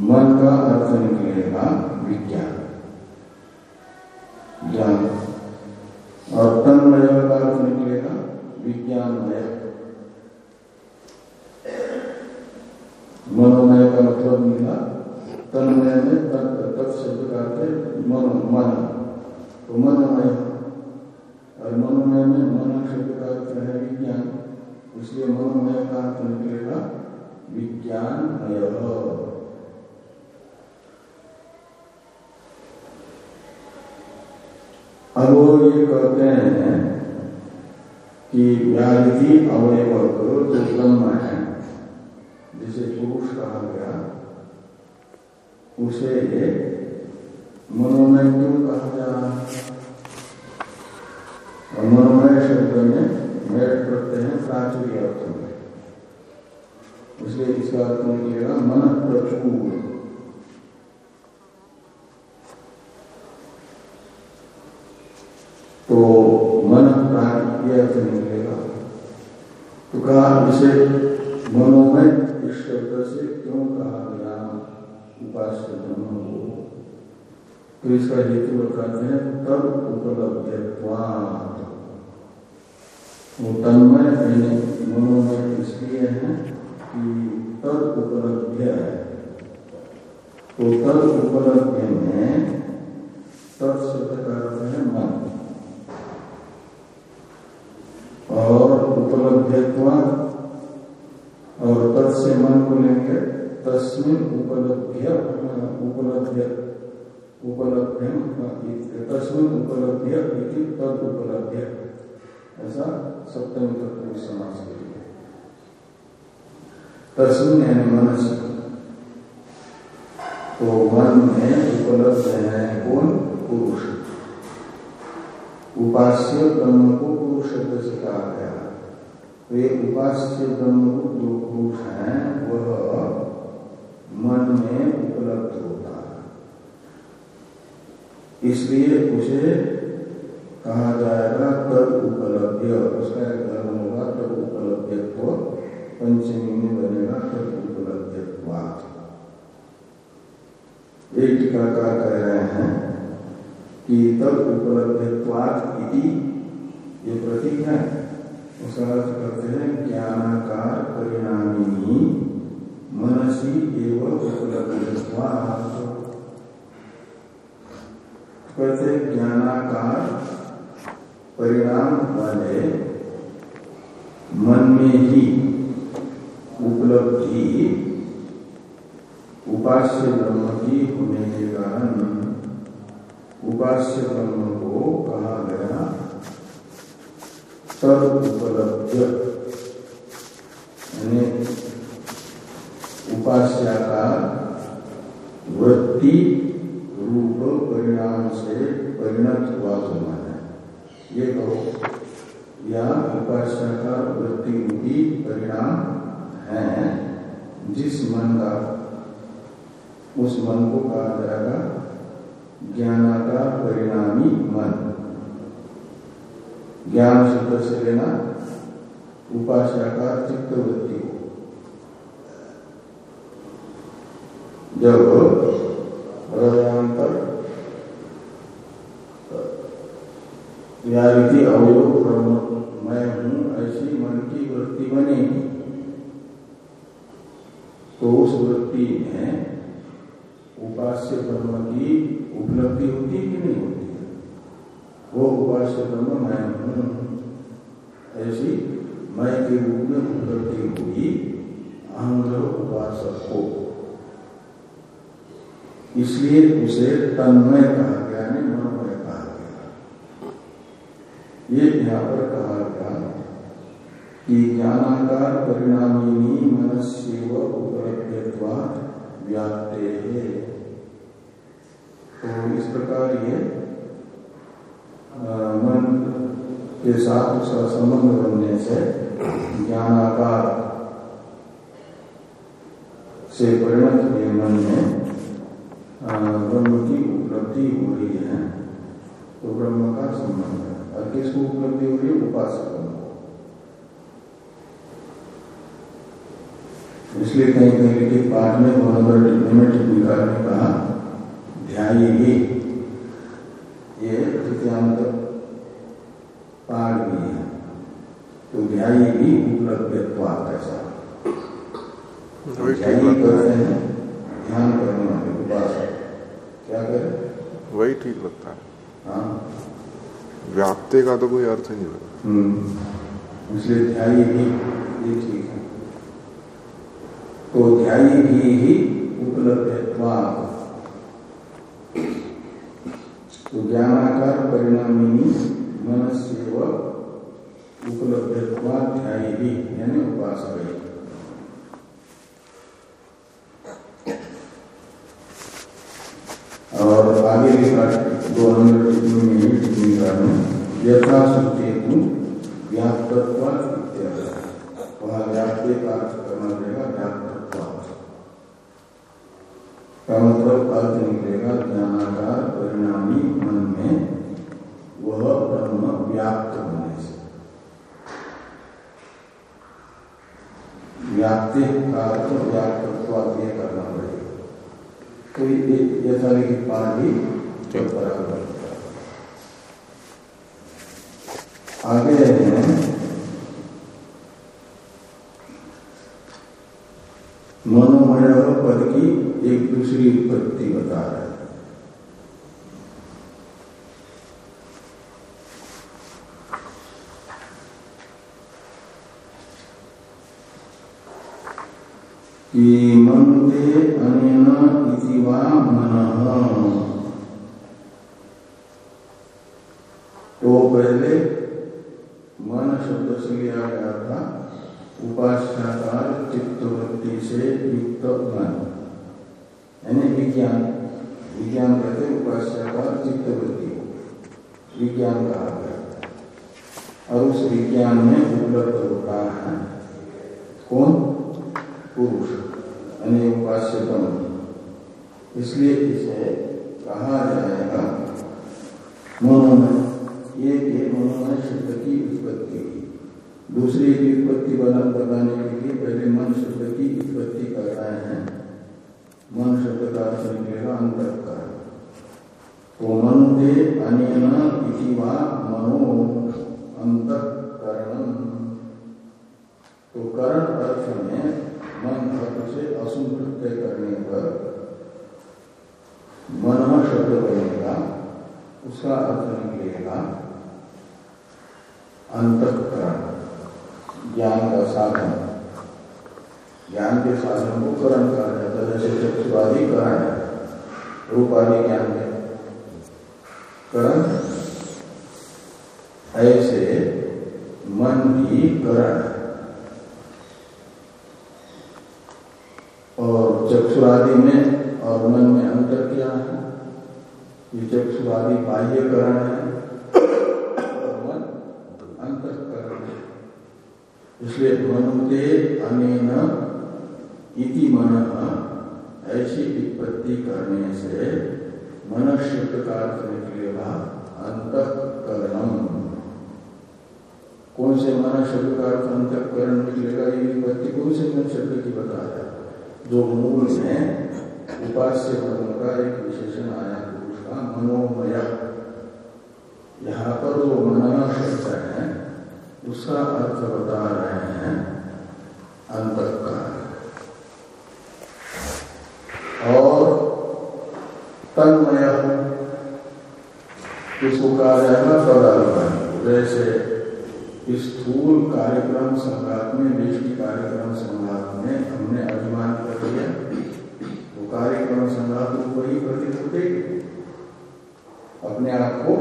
मन का अर्थ निकलेगा विज्ञान। ज्ञान। और तन्मय का अर्थ निकलेगा विज्ञानमय। मनोमय मतलब निकला तन्मय में का मन मन। तो मनोमय। और मनोमय में मन शब्द का अर्थ है विज्ञान। इसलिए का अर्थ निकलेगा अब वो ये कहते हैं कि व्याधि अवयव। जिसे पुरुष कहा गया, उसे मनोमय क्यों कहा जा रहा है। मनोमय शब्द में मेट करते हैं प्राचुर्य अर्थ में। इसलिए इसका अर्थ निकलेगा मन प्रचुर तो मन प्राण ये अर्थ निकलेगा तो कहा इसे मनोमय शब्द से क्यों कहा गया उपास्य ब्रह्म को तो इसका हेतु बताते हैं तब उपलब्धत्वात् वो तन्मय मनोमय इसलिए है कि तद उपलब्ध है तो तद उपलब्ध में तत्शब्द का अर्थ है मन और उपलब्धत्व और तत्से मन को लेंगे तस्मिन उपलब्ध्य उपलब्ध्य उपलब्ध तस्मिन उपलब्ध्य तद उपलब्ध्य ऐसा सप्तमी तत्व समास के लिए तस्मिन यानी मन से तो मन में उपलब्ध है कौन? पुरुष। उपास्य ब्रह्म को पुरुष शब्द से कहा गया। तो ये उपास्य ब्रह्म जो पुरुष है, वह मन में उपलब्ध होता है। इसलिए उसे कहा जाएगा तद उपलब्ध उसका एक धर्म होगा तद उपलब्धत्व पंचमी में बनेगा तद उपलब्धत्वात् एक टीकाकार कह रहे हैं कि तद उपलब्धत्वात् इति ये प्रतीक है। उसका अर्थ ज्ञानाकार परिणामी मनसी एवं कहते ज्ञानाकार परिणाम वाले मन में ही उपलब्धि, उपास्य ब्रह्म की होने के कारण उपास्य ब्रह्म को कहा गया तद उपलब्ध यानी उपास्या का वृत्ति रूप परिणाम से परिणत हुआ होना है ये कहो या उपास्या का वृत्ति रूपी परिणाम है। जिस मन का, उस मन को कहा जाएगा ज्ञानाकार परिणामी मन। ज्ञान शब्द से लेना उपास्याकार चित्त वृत्ति को। जब हृदयांतर व्याधि अवयोग हूँ ऐसी मन की वृत्ति बनेगी तो उस वृत्ति में उपास्य ब्रह्म की उपलब्धि होती है कि नहीं होती है वो उपास्य ब्रह्म मैं हूँ ऐसी मैं के रूप में उपलब्धि हुई अहंग्रह उपासक को इसलिए उसे तन्मय कहा गया नहीं मनोमय कहा गया। ये यहाँ पर कहा गया कि ज्ञानाकार परिणामी मनस्व उपलब्धत्वा व्याप्ते है। तो इस प्रकार ये मन के साथ उसका संबंध बनने से ज्ञानाकार से परिणत हुए मन में ब्रह्म की उपलब्धि हो रही है तो ब्रह्म का संबंध है। और किसको उपलब्धि हो रही है? उपासक इसलिए कहीं कहीं लिखे पाठ में नंबर टिप्पणी में टिप्पणीकार ने कहा ध्यान भी ये तृतीयांत पाठ भी है। तो ध्यान भी उपलब्ध ऐसा। ध्यान करते हैं ध्यान करने वाले उपासक। क्या करें? वही ठीक लगता है। हाँ। व्याप्ति का तो कोई अर्थ नहीं लगता हम्म। इसलिए ध्याई भी ये ठीक है। तो भी ही उपलब्धत्वा तो ज्ञानाकार परिणामिनी उपलब्धत्वा ध्याई भी यानी उपासक और आगे लिखा दो नंबर टिप्पणी में टिप्पणी करने यथा सुचेतु व्याप्तत्व इत्यादि वहाँ व्याप्ति का अर्थ करना पड़ेगा व्याप्तत्व का मतलब अर्थ निकलेगा ज्ञानाकार परिणामी मन में वह ब्रह्म व्याप्त होने से व्याप्ति का अर्थ व्याप्तत्व ये करना पड़ेगा तो ये यथा लिखित पाठ भी बराबर आगे हैं मनोमय पद की एक दूसरी उत्पत्ति बता रहे हैं। कि मनते तो पहले मन शब्द से लिया गया था उपास्याकार चित्तवृत्ति से युक्त मन। विज्ञान विज्ञान कहते हैं चित्तवृत्ति को, विज्ञान कहा और उस विज्ञान में उपलब्ध होता है कौन? पुरुष, यानी उपास्य ब्रह्म इसलिए इसे कहा जाएगा मनोमय। ये के मनोमय शब्द की उत्पत्ति। दूसरी की उत्पत्ति बना बताने के लिए पहले मन शब्द की उत्पत्ति कर रहे हैं मन शब्द का अर्थ निकलेगा अंतकरण तो मनते मनो अंतकरणम तो करण अर्थ में मन अर्थ से असुन करने पर मन शब्द बनेगा, उसका अर्थ निकलेगा अंतकरण, ज्ञान का साधन। ज्ञान के साधन को करण कहा जाता है। जैसे चक्षुवादी करण है रूपादि ज्ञान में करण? ऐसे मन भी करण और चक्षुरादि में और मन में अंतर क्या है? ये चक्षुरादि बाह्यकरण है और मन अंतकरण है। इसलिए मनुते अनेन इति मन ऐसी विपत्ति करने से मन शब्द का अर्थ निकलेगा अंतकरणम। कौन से मन शब्द का अर्थ अंतकरण निकलेगा ये विपत्ति? कौन से मन शब्द की बताया? जो मूल में उपास्य पदों का एक विशेषण आया, पुरुष का मनोमय। यहाँ पर जो मन शब्द है, उसका अर्थ बता रहे हैं, अंतकरण और तन्मय इसको कहा जाएगा तदानुमान जैसे स्थूल कार्यक्रम संघात में दृष्टि कार्यक्रम संघात में हमने अभिमान कर लिया तो कार्यक्रम संघात ही प्रतीत होते अपने आप को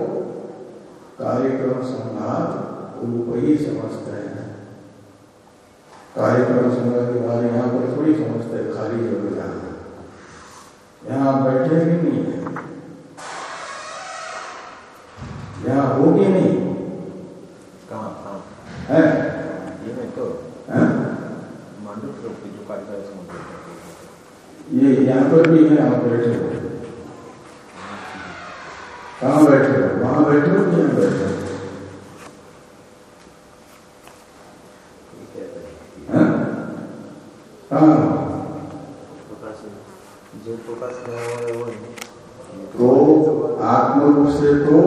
कार्यक्रम संघात रूप ही समझते हैं। कार्यक्रम संघात के बारे यहाँ पर थोड़ी समझते हैं, खाली जगह जाना। यहाँ बैठे ही नहीं है। यहाँ होगी नहीं। कहाँ कहाँ? है? ये तो मांडव की जो ये यहाँ पर भी है आप बैठे हो कहाँ बैठे हो वहाँ बैठे हो कि यहाँ बैठे हो हैं? कहाँ प्रकाश जो प्रकाश में है वो नहीं तो आत्म रूप से तो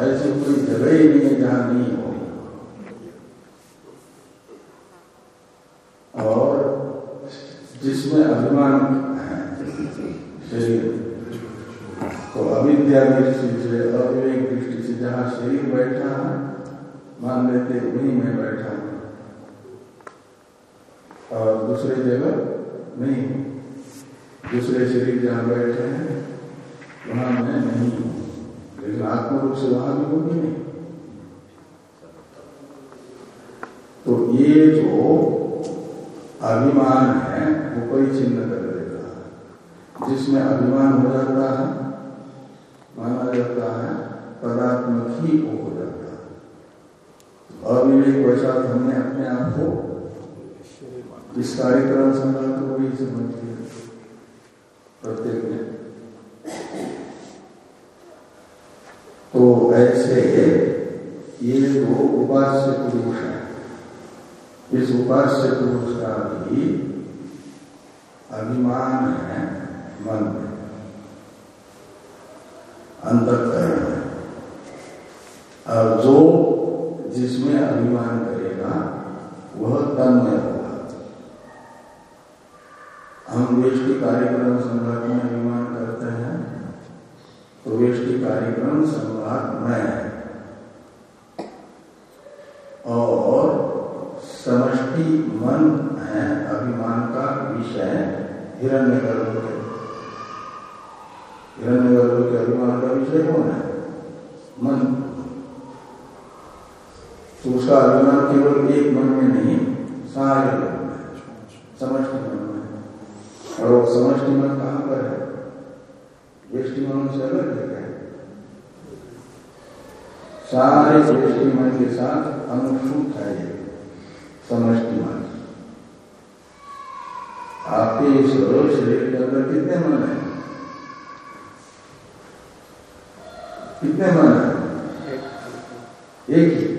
ऐसी कोई जगह ही नहीं है जहाँ नहीं हो और जिसमें अभिमान है शरीर अविद्या दृष्टि से अविवेक दृष्टि से जहाँ शरीर बैठा है मान लेते वहीं मैं बैठा हूँ और दूसरे जगह नहीं हूँ दूसरे शरीर जहाँ बैठे हैं वहाँ मैं नहीं हूँ लेकिन आत्म रूप से वहाँ भी होगी नहीं। तो ये जो अभिमान है, वो कोई चिन्ह कर देता है। जिसमें अभिमान हो जाता है, माना जाता है, पदात्मक ही वो हो जाता है। अविवेक वशात हमने अपने आप को इस कार्यक्रम संग्रह को भी समझ लिया। प्रत्येक ने तो ऐसे ये जो उपास्य पुरुष है। इस उपास्य पुरुष का भी अभिमान है मन में। अंतकरण और जो जिसमें अभिमान करेगा, वह तन्मय होगा। हम वेष्टि कार्यक्रम संघात में अभिमान कार्यक्रम संघात में। और समष्टि मन है, अभिमान का विषय हिरण्य गर्भ हिरण्य गर्भ के अभिमान का विषय कौन है? मन। तो उसका अभिमान केवल एक मन में नहीं, सारे मन में। समष्टि मन में। और वो समष्टि मन कहाँ पर है? व्यष्टि मन से अलग है। सारे व्यष्टि मन के साथ अनुसूत है ये, समष्टि मन। आपके इस शरीर के अंदर कितने मन है? कितने मन है? एक ही।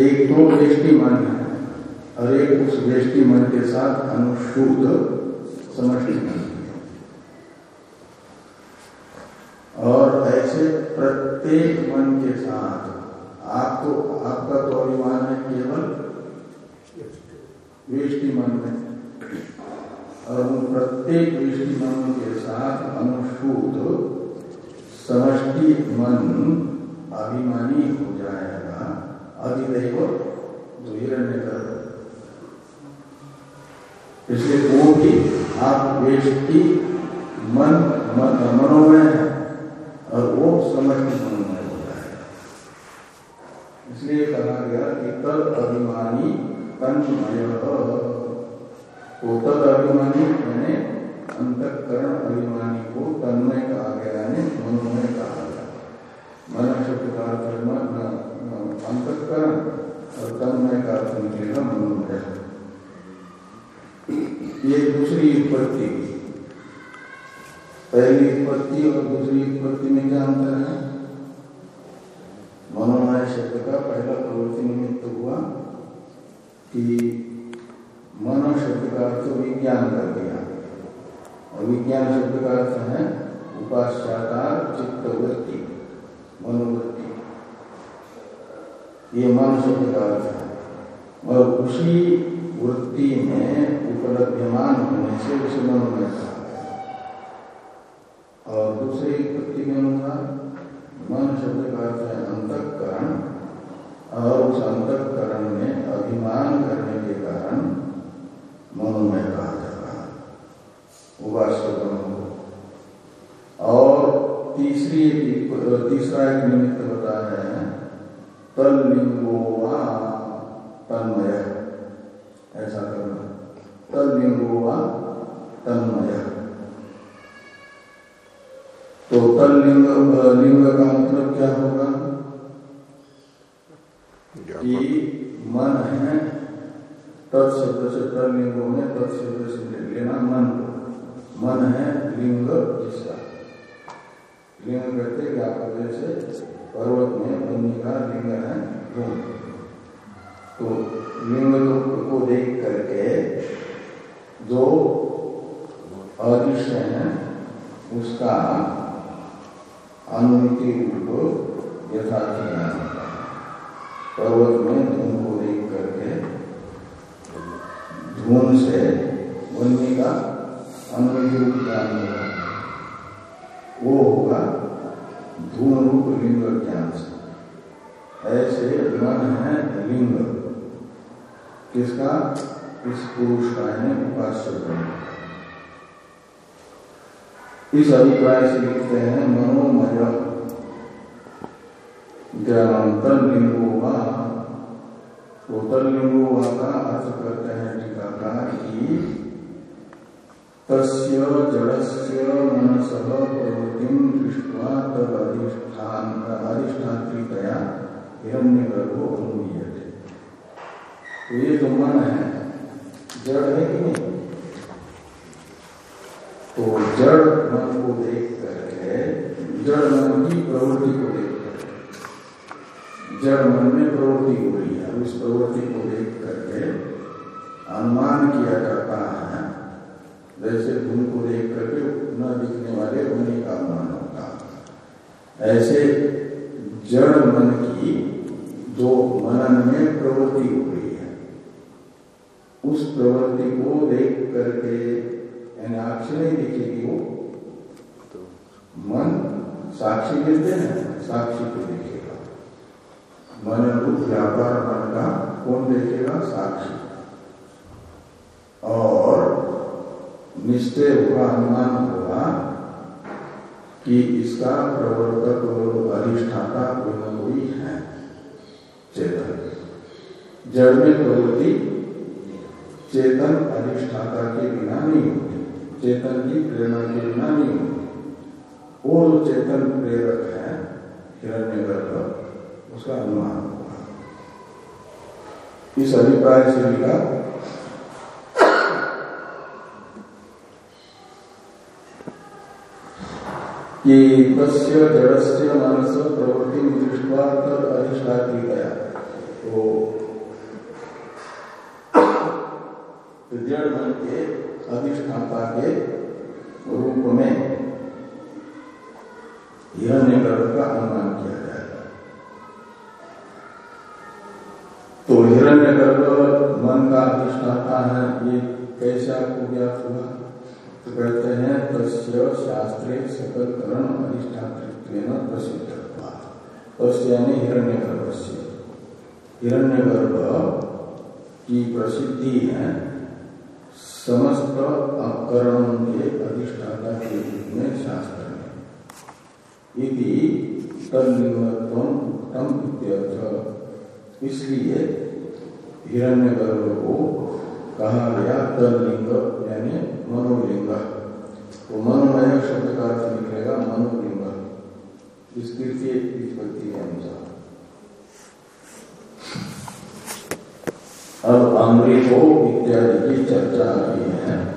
एक तो व्यष्टि मन है और एक उस व्यष्टि मन के साथ अनुशुद्ध समष्टि मन और ऐसे प्रत्येक मन के साथ आपको आपका तो अभिमान है केवल व्यष्टि मन में और उन प्रत्येक व्यष्टि मन के साथ अनुशुद्ध समष्टि मन अभिमानी हो जाएगा। अधिदैव जो हिरण्य कर इसलिए वो भी आप व्यष्टि मन, मन मनोमय है। और वो समष्टि मनोमय हो है। इसलिए कहा गया कि तद अभिमानी तन्मय तो तद अभिमानी मैंने अंतकरण अभिमानी को तन्मय कहा गया, यानी मनोमय कहा गया। मन शब्द का अर्थ अंतकरण और तन्मय का मनोमय। ये दूसरी उत्पत्ति पहली उत्पत्ति और दूसरी उत्पत्ति में क्या अंतर है? मनोमय शब्द का पहला प्रवृत्ति निमित्त हुआ कि मनो शब्द का अर्थ विज्ञान कर दिया। और विज्ञान शब्द का अर्थ है उपास्याकार चित्तवृत्ति, मनोवृत्ति। ये मन शब्द का अर्थ है। और उसी वृत्ति में उपलब्धमान होने से उसे मनोमय कहा। और दूसरी उत्पत्ति के अनुसार मन शब्द का है अंतकरण और उस अंतकरण में अभिमान करने के कारण मनोमय कहा जाता है। उपास्य और तीसरी तीसरा एक निमित्त बताया है तलिंगो वा तन्मय। ऐसा करना। तलिंगो वा तन्मय। तो तलिंग लिंग का मतलब क्या होगा? कि मन है तत्शब्द से तलिंगो में तत्शब्द से लेना मन को। मन है लिंग जिसका। लिंग कहते जैसे पर्वत में वन्य का लिंग है धूम तो लिंग को देख करके जो अदृश्य है उसका अनुमति उनको यथार्थ ज्ञान होता है पर्वत में धूम को देख करके धूम से बनने का अनुमति रूप ज्ञान होता है। वो होगा धूम रूप लिंग ज्ञान से। ऐसे मन है लिंग। किसका? इस पुरुष का है उपास्य ब्रह्म। इस अभिप्राय से लिखते हैं मनोमय ज्ञानांतर लिंगोवा तो तलिंगोवा का अर्थ करते हैं टीकाकार की तस्य जड़स्य मनसः प्रवृत्तिं दृष्ट्वा तदधिष्ठान अधिष्ठात्रितया हिरण्यगर्भो अनुमीयते। तो ये जो मन है, जड़ है कि नहीं? तो जड़ मन को देख करके जड़ मन की प्रवृत्ति को देख करके जड़ मन में प्रवृत्ति हो रही है, उस प्रवृत्ति को देख करके अनुमान किया जाता है जैसे धुन को देख करके न दिखने वाले होने का अनुमान होता ऐसे जड़ मन की जो मनन में प्रवृत्ति हो रही है, उस प्रवृत्ति को देख करके यानी आँख नहीं दिखेगी वो। मन साक्षी मिलते हैं, साक्षी को देखेगा। मन रूप व्यापार मन का, कौन देखेगा? साक्षी। और निश्चय होगा अनुमान होगा कि इसका प्रवर्तक अधिष्ठाता न कोई है। चेतन। जड़ में प्रवृत्ति चेतन अधिष्ठाता के बिना नहीं होती। चेतन की प्रेरणा के बिना नहीं होती। वो जो चेतन प्रेरक है हिरण्य गर्भ उसका अनुमान होगा इस अभिप्राय से लिखा कि तस्य जड़स्य मनस प्रवृत्ति दृष्टवा तद अधिष्ठाती गया। तो जड़ मन के अधिष्ठाता के रूप में हिरण्य गर्भ का अनुमान किया जाएगा तो हिरण्य गर्भ मन का अधिष्ठाता है, ये कैसे आपको ज्ञात हुआ? तो कहते हैं, तस्य शास्त्रे सकल करण अधिष्ठातृत्व प्रसिद्ध तस्य यानी हिरण्य गर्भ से हिरण्य गर्भ की प्रसिद्धि है समस्त करणों के अधिष्ठाता के रूप में शास्त्र तलिंगत्व उत्तम इसलिए हिरण्य गर्भ को कहा गया तलिंग यानी मनोलिंग। तो मनोमय शब्द का अर्थ निकलेगा मनोलिंग। इस तृतीय विपत्ति के अनुसार। अब अमृतो इत्यादि की चर्चा की है।